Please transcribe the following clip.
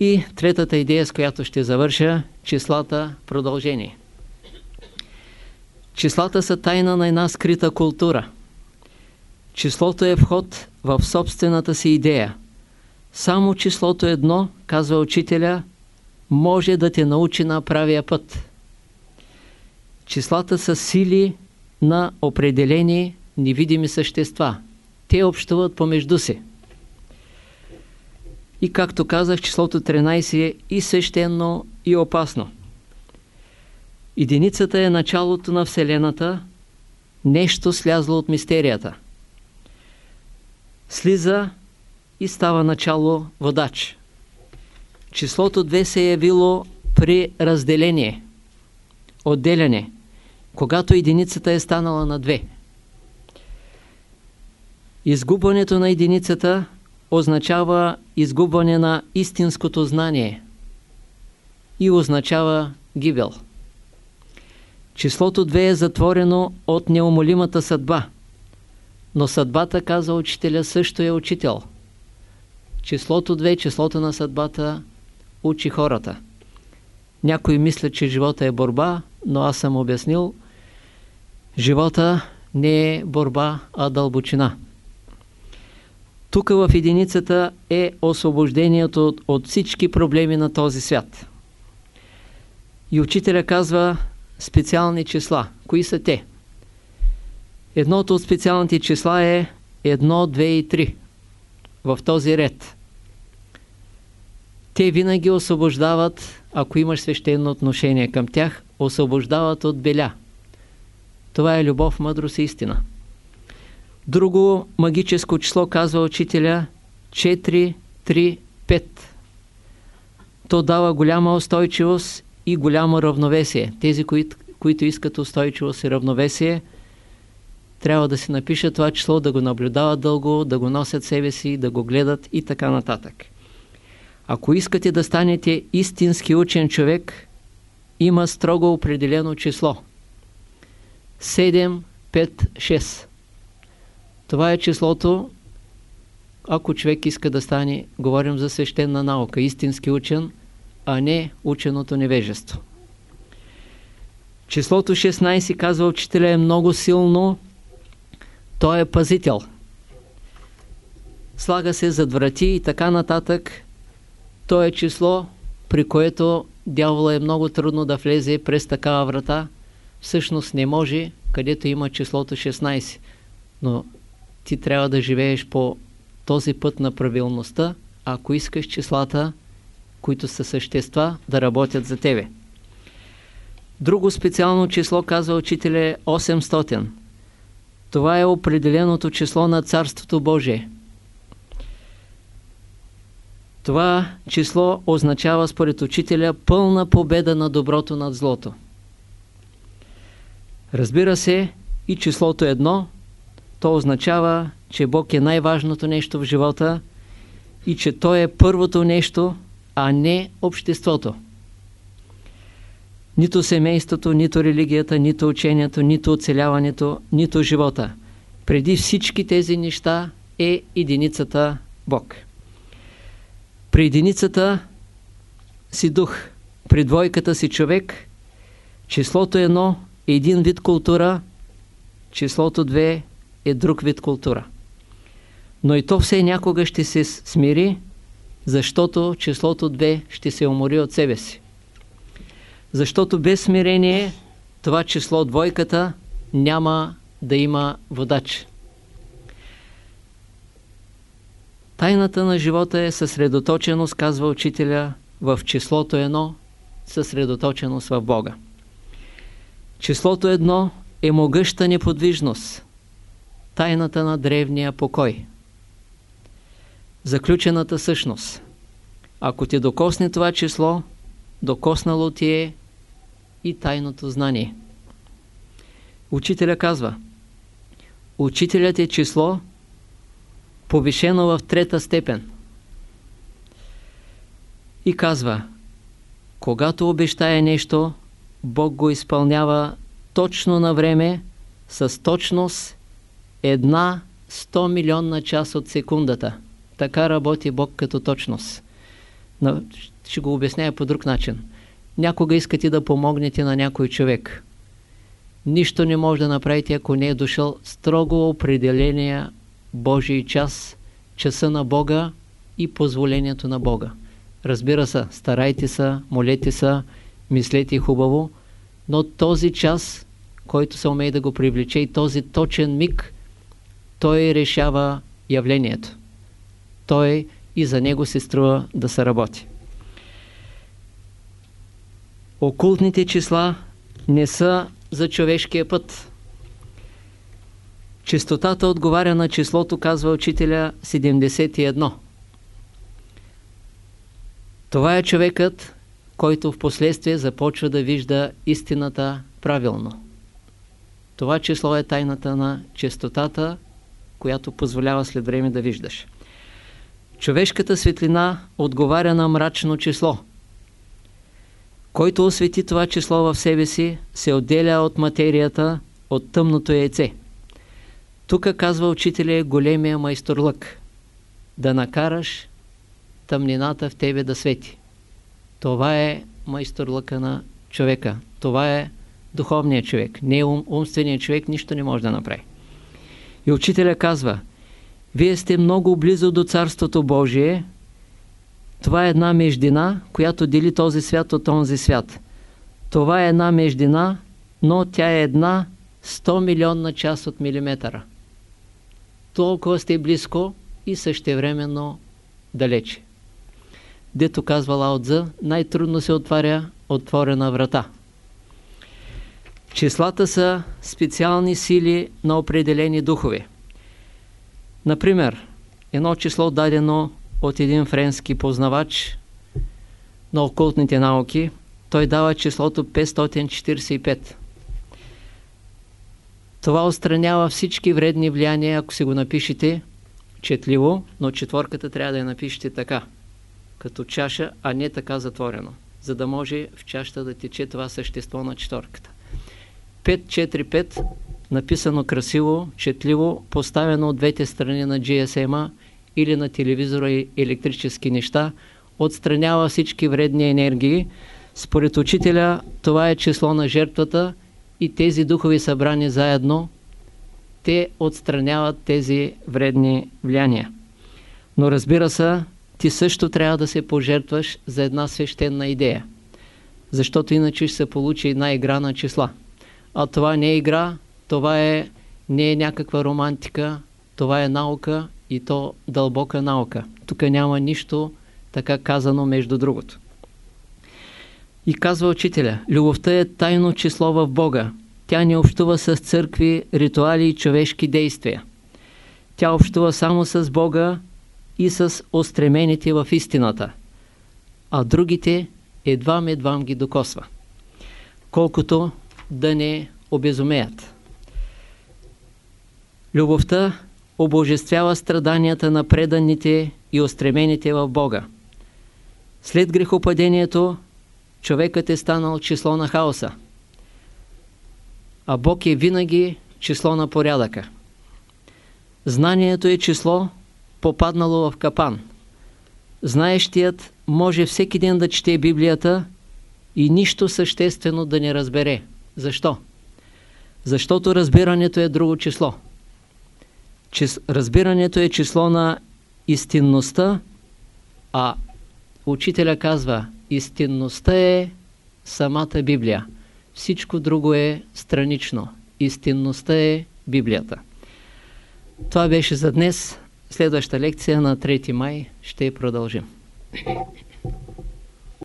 И третата идея, с която ще завърша, числата продължение. Числата са тайна на една скрита култура. Числото е вход в собствената си идея. Само числото едно, казва учителя, може да те научи на правия път. Числата са сили на определени невидими същества. Те общуват помежду си. И както казах, числото 13 е и свещено, и опасно. Единицата е началото на Вселената, нещо слязло от мистерията. Слиза и става начало водач. Числото 2 се е явило при разделение, отделяне, когато единицата е станала на 2. Изгубването на единицата означава изгубване на истинското знание и означава гибел. Числото 2 е затворено от неумолимата съдба, но съдбата, каза учителя, също е учител. Числото 2, числото на съдбата, учи хората. Някои мислят, че живота е борба, но аз съм обяснил, живота не е борба, а дълбочина. Тук в единицата е освобождението от, от всички проблеми на този свят. И учителя казва специални числа. Кои са те? Едното от специалните числа е 1, 2 и 3 в този ред. Те винаги освобождават, ако имаш свещено отношение към тях, освобождават от беля. Това е любов, мъдрост и истина. Друго магическо число, казва учителя, 4, 3, 5. То дава голяма устойчивост и голямо равновесие. Тези, които, които искат устойчивост и равновесие, трябва да си напишат това число, да го наблюдават дълго, да го носят себе си, да го гледат и така нататък. Ако искате да станете истински учен човек, има строго определено число. 7, 5, 6. Това е числото, ако човек иска да стане, говорим за свещена наука, истински учен, а не ученото невежество. Числото 16, казва учителя, е много силно. Той е пазител. Слага се зад врати и така нататък. То е число, при което дявола е много трудно да влезе през такава врата. Всъщност не може, където има числото 16. Но ти трябва да живееш по този път на правилността, ако искаш числата, които са същества, да работят за тебе. Друго специално число, казва учителя, е 800. Това е определеното число на Царството Божие. Това число означава според учителя пълна победа на доброто над злото. Разбира се, и числото едно то означава, че Бог е най-важното нещо в живота и че Той е първото нещо, а не обществото. Нито семейството, нито религията, нито учението, нито оцеляването, нито живота. Преди всички тези неща е единицата Бог. При единицата си дух, при двойката си човек, числото едно е един вид култура, числото две е друг вид култура. Но и то все някога ще се смири, защото числото 2 ще се умори от себе си. Защото без смирение това число двойката няма да има водач. Тайната на живота е съсредоточеност, казва учителя, в числото едно, съсредоточеност в Бога. Числото едно е могъща неподвижност, тайната на древния покой. Заключената същност. Ако ти докосне това число, докоснало ти е и тайното знание. Учителя казва, учителят е число, повишено в трета степен. И казва, когато обещае нещо, Бог го изпълнява точно на време, с точност една 100 милионна част от секундата. Така работи Бог като точност. ще го обясня по друг начин. Някога искате да помогнете на някой човек. Нищо не може да направите, ако не е дошъл строго определения Божий час, часа на Бога и позволението на Бога. Разбира се, старайте се, молете се, мислете хубаво, но този час, който се умее да го привлече и този точен миг, той решава явлението. Той и за него се струва да се работи. Окултните числа не са за човешкия път. Чистотата отговаря на числото, казва учителя, 71. Това е човекът, който в последствие започва да вижда истината правилно. Това число е тайната на чистотата, която позволява след време да виждаш. Човешката светлина отговаря на мрачно число. Който освети това число в себе си, се отделя от материята, от тъмното яйце. Тук казва учителя е големия майсторлък. Да накараш тъмнината в тебе да свети. Това е майсторлъка на човека. Това е духовният човек. Не ум, умственият човек нищо не може да направи. И учителя казва, вие сте много близо до Царството Божие. Това е една междина, която дели този свят от този свят. Това е една междина, но тя е една 100 милионна част от милиметъра. Толкова сте близко и същевременно далече. Дето казва Лаотза, най-трудно се отваря отворена врата. Числата са специални сили на определени духове. Например, едно число дадено от един френски познавач на окултните науки, той дава числото 545. Това отстранява всички вредни влияния, ако си го напишете четливо, но четворката трябва да я напишете така, като чаша, а не така затворено, за да може в чашата да тече това същество на четворката. 545, написано красиво, четливо, поставено от двете страни на GSM-а или на телевизора и електрически неща, отстранява всички вредни енергии. Според учителя това е число на жертвата и тези духови събрани заедно, те отстраняват тези вредни влияния. Но разбира се, ти също трябва да се пожертваш за една свещена идея, защото иначе ще се получи една игра на числа. А това не е игра, това е, не е някаква романтика, това е наука и то дълбока наука. Тук няма нищо така казано между другото. И казва учителя, любовта е тайно число в Бога. Тя не общува с църкви, ритуали и човешки действия. Тя общува само с Бога и с устремените в истината, а другите едвам-едвам ги докосва. Колкото да не обезумеят. Любовта обожествява страданията на преданите и устремените в Бога. След грехопадението човекът е станал число на хаоса, а Бог е винаги число на порядъка. Знанието е число, попаднало в капан. Знаещият може всеки ден да чете Библията и нищо съществено да не разбере. Защо? Защото разбирането е друго число. Чис... Разбирането е число на истинността, а учителя казва, истинността е самата Библия. Всичко друго е странично. Истинността е Библията. Това беше за днес. Следваща лекция на 3 май ще продължим.